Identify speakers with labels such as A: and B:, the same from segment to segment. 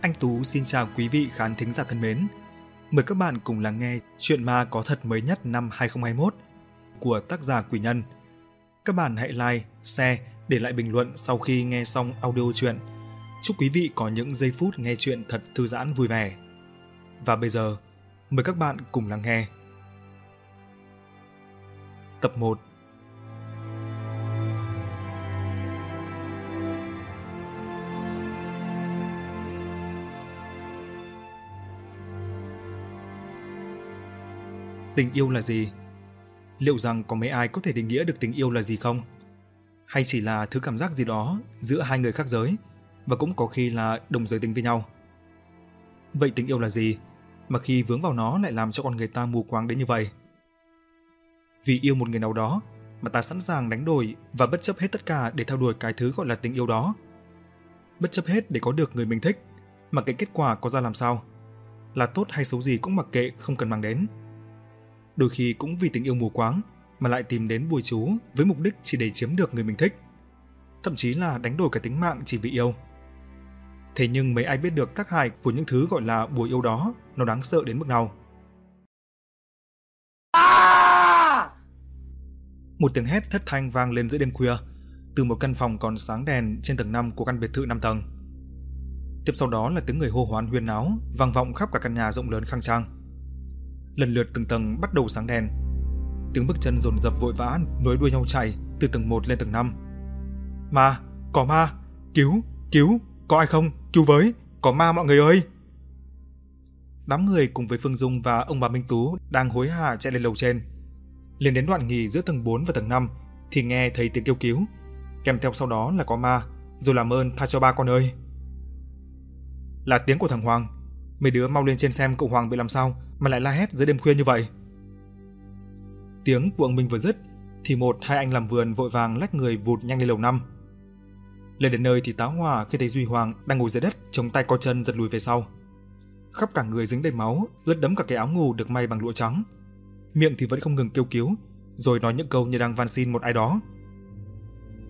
A: Anh Tú xin chào quý vị khán thính giả thân mến. Mời các bạn cùng lắng nghe chuyện ma có thật mới nhất năm 2021 của tác giả Quỷ Nhân. Các bạn hãy like, share, để lại bình luận sau khi nghe xong audio chuyện. Chúc quý vị có những giây phút nghe chuyện thật thư giãn vui vẻ. Và bây giờ, mời các bạn cùng lắng nghe. Tập 1 Tình yêu là gì? Liệu rằng có mấy ai có thể định nghĩa được tình yêu là gì không? Hay chỉ là thứ cảm giác gì đó giữa hai người khác giới và cũng có khi là đồng giới tính với nhau? Vậy tình yêu là gì mà khi vướng vào nó lại làm cho con người ta mù quáng đến như vậy? Vì yêu một người nào đó mà ta sẵn sàng đánh đổi và bất chấp hết tất cả để theo đuổi cái thứ gọi là tình yêu đó. Bất chấp hết để có được người mình thích, mà cái kết quả có ra làm sao, là tốt hay xấu gì cũng mặc kệ không cần mang đến đôi khi cũng vì tình yêu mù quáng mà lại tìm đến bùi chú với mục đích chỉ để chiếm được người mình thích. Thậm chí là đánh đổi cả tính mạng chỉ vì yêu. Thế nhưng mấy ai biết được tác hại của những thứ gọi là bùi yêu đó nó đáng sợ đến mức nào. Một tiếng hét thất thanh vang lên giữa đêm khuya, từ một căn phòng còn sáng đèn trên tầng 5 của căn biệt thự 5 tầng. Tiếp sau đó là tiếng người hô hoán huyên náo vang vọng khắp cả căn nhà rộng lớn khang trang lần lượt từng tầng bắt đầu sáng đèn. Tiếng bước chân dồn dập vội vã nối đuôi nhau chạy từ tầng 1 lên tầng 5. Ma, có ma, cứu, cứu, có ai không, cứu với, có ma mọi người ơi. Đám người cùng với Phương Dung và ông bà Minh Tú đang hối hả chạy lên lầu trên. Lên đến đoạn nghỉ giữa tầng 4 và tầng 5 thì nghe thấy tiếng kêu cứu, kèm theo sau đó là có ma, rồi làm ơn tha cho ba con ơi. Là tiếng của thằng Hoàng. Mấy đứa mau lên trên xem cậu Hoàng bị làm sao, mà lại la hét giữa đêm khuya như vậy. Tiếng của ông Minh vừa dứt thì một hai anh làm vườn vội vàng lách người vụt nhanh lên lầu năm. Lên đến nơi thì Táo Hòa khi thấy Duy Hoàng đang ngồi dưới đất, chống tay co chân giật lùi về sau. Khắp cả người dính đầy máu, ướt đẫm cả cái áo ngủ được may bằng lụa trắng. Miệng thì vẫn không ngừng kêu cứu, rồi nói những câu như đang van xin một ai đó.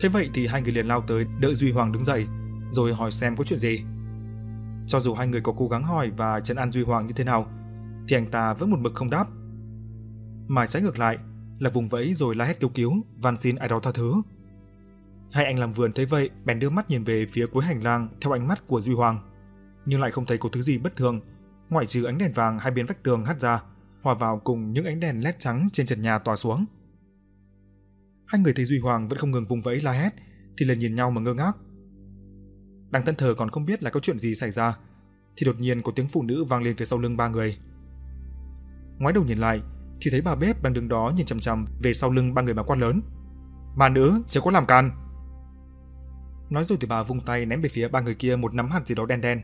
A: Thế vậy thì hai người liền lao tới đỡ Duy Hoàng đứng dậy, rồi hỏi xem có chuyện gì. Cho dù hai người có cố gắng hỏi và trấn an Duy Hoàng như thế nào, thì anh ta vẫn một mực không đáp. Mà trái ngược lại là vùng vẫy rồi la hét kêu cứu, van xin ai đó tha thứ. Hai anh làm vườn thấy vậy, bèn đưa mắt nhìn về phía cuối hành lang theo ánh mắt của Duy Hoàng, nhưng lại không thấy có thứ gì bất thường, ngoại trừ ánh đèn vàng hai bên vách tường hắt ra, hòa vào cùng những ánh đèn led trắng trên trần nhà tỏa xuống. Hai người thấy Duy Hoàng vẫn không ngừng vùng vẫy la hét, thì liền nhìn nhau mà ngơ ngác. Đang thân thờ còn không biết là có chuyện gì xảy ra, thì đột nhiên có tiếng phụ nữ vang lên phía sau lưng ba người ngoái đầu nhìn lại thì thấy bà bếp đang đứng đó nhìn chằm chằm về sau lưng ba người bà quan lớn. "Bà nữ, chớ có làm can." Nói rồi thì bà vung tay ném về phía ba người kia một nắm hạt gì đó đen đen.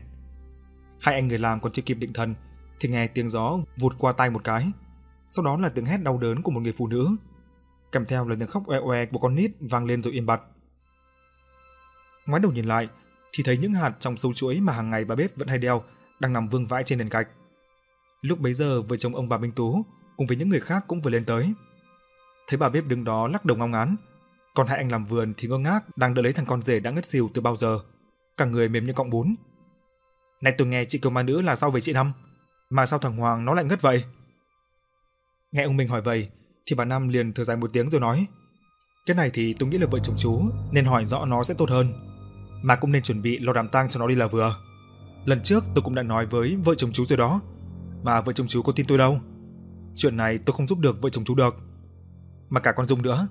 A: Hai anh người làm còn chưa kịp định thần thì nghe tiếng gió vụt qua tay một cái. Sau đó là tiếng hét đau đớn của một người phụ nữ. Kèm theo là tiếng khóc oe oe của con nít vang lên rồi im bặt. Ngoái đầu nhìn lại thì thấy những hạt trong sâu chuỗi mà hàng ngày bà bếp vẫn hay đeo đang nằm vương vãi trên nền gạch. Lúc bấy giờ vợ chồng ông bà Minh Tú cùng với những người khác cũng vừa lên tới. Thấy bà bếp đứng đó lắc đầu ngao ngán, còn hai anh làm vườn thì ngơ ngác đang đợi lấy thằng con rể đã ngất xỉu từ bao giờ, cả người mềm như cọng bún. Này tôi nghe chị kiều ma nữ là sao về chị Năm, mà sao thằng Hoàng nó lại ngất vậy? Nghe ông Minh hỏi vậy, thì bà Năm liền thở dài một tiếng rồi nói: "Cái này thì tôi nghĩ là vợ chồng chú nên hỏi rõ nó sẽ tốt hơn, mà cũng nên chuẩn bị lo đám tang cho nó đi là vừa. Lần trước tôi cũng đã nói với vợ chồng chú rồi đó, mà vợ chồng chú có tin tôi đâu. Chuyện này tôi không giúp được vợ chồng chú được. Mà cả con Dung nữa,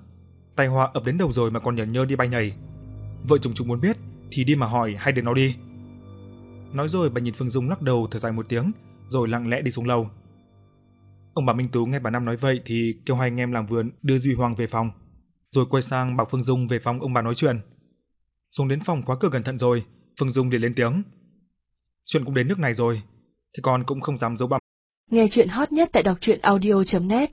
A: tai họa ập đến đầu rồi mà còn nhởn nhơ đi bay nhảy. Vợ chồng chú muốn biết thì đi mà hỏi hay để nó đi. Nói rồi bà nhìn Phương Dung lắc đầu thở dài một tiếng, rồi lặng lẽ đi xuống lầu. Ông bà Minh Tú nghe bà Năm nói vậy thì kêu hai anh em làm vườn đưa Duy Hoàng về phòng, rồi quay sang bảo Phương Dung về phòng ông bà nói chuyện. Xuống đến phòng khóa cửa cẩn thận rồi, Phương Dung liền lên tiếng. chuyện cũng đến nước này rồi, thì con cũng không dám giấu băm.
B: Nghe chuyện hot nhất tại đọc truyện audio.net